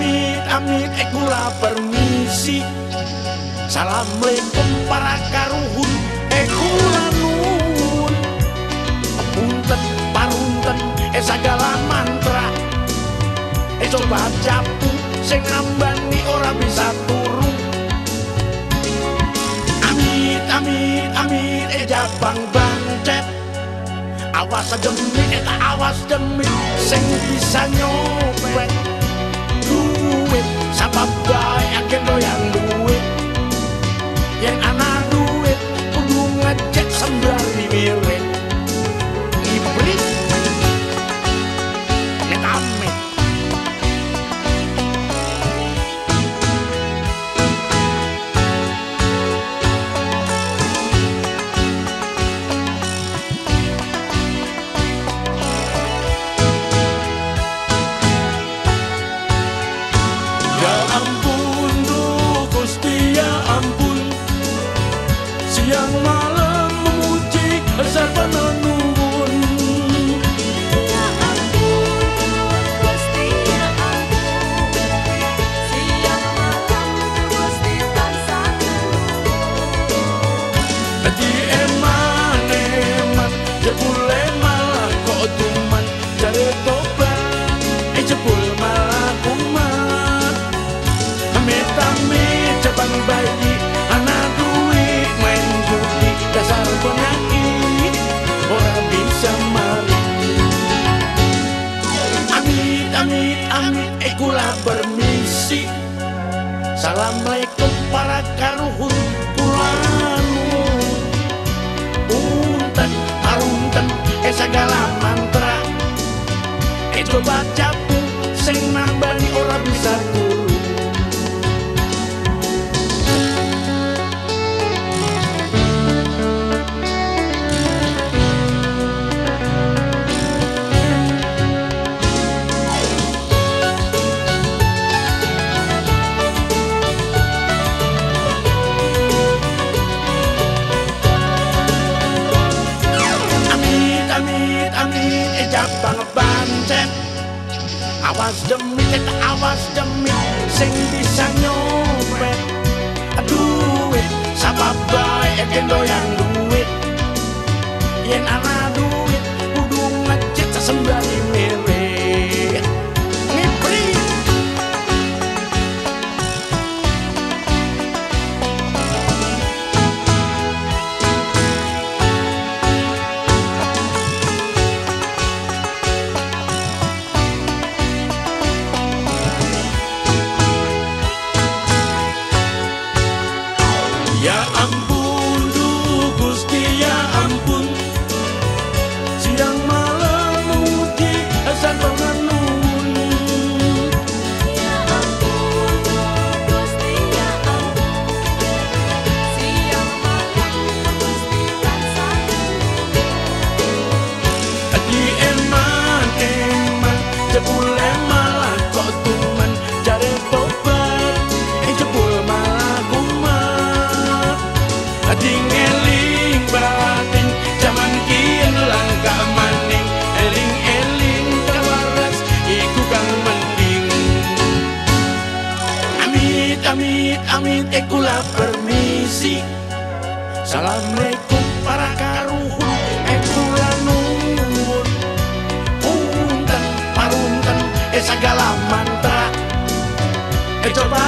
amit ekula permisi. Assalamualaikum para karuhun ekula nuwun Punten parunten eh segala mantra. Eh coba japu sing ngambani ora bisa turu. Amit amit amit eh jabang bancet. Awas demi eta awas demi sing bisa nyopet duit. Sabab bae agen doyan duit. Yen ana duit kudu ngecek sembari mirip Assalamualaikum para karuhun kula nuwun Punten, arunten, eh segala mantra. Eh coba capu, Awas demi, eh awas demi, sing bisa nyopet. Duit, sabab bae, eh doyan duit. Yen ana Ya ampun, langit ekulah eh, permisi. Assalamualaikum para karuhun eh, Ekulah nungun Punten parunten eh segala mantra. Eh coba